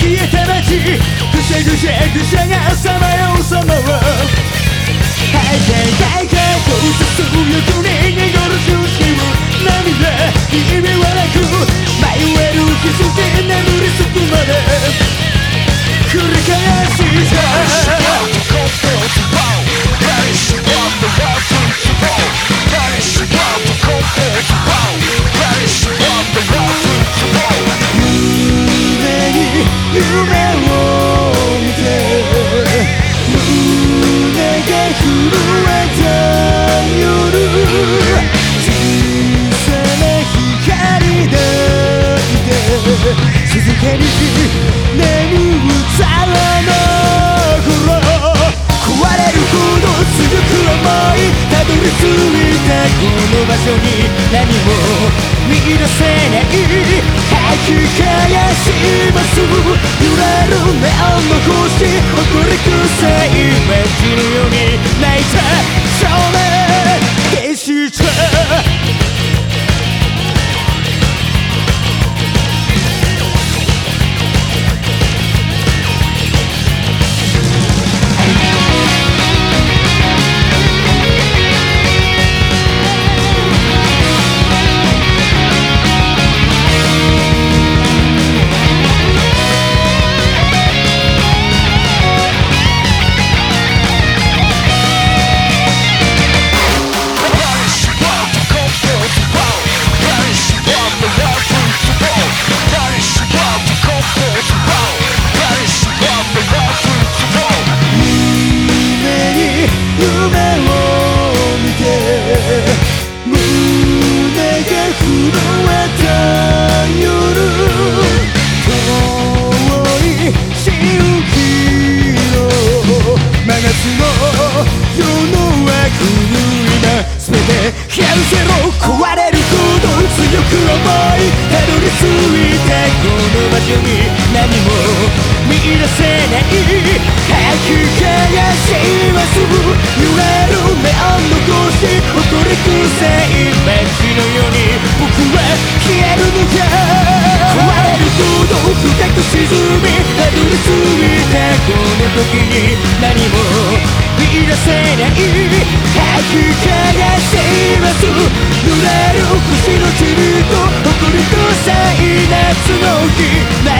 消えた街ぐしゃぐしゃぐしゃがさまよう静かに眠るざらの頃壊れるほど強く思いたどり着いたこの場所に何も見出せない。全てキャンセル壊れるほど強く思いたどり着いたこの場所に何も見出せない吐き返します揺れるネオンの星誇り臭い街のように僕は消えるのか壊れるほど深く沈みたどり着いたこの時に何も見出せない吐き返しい夏の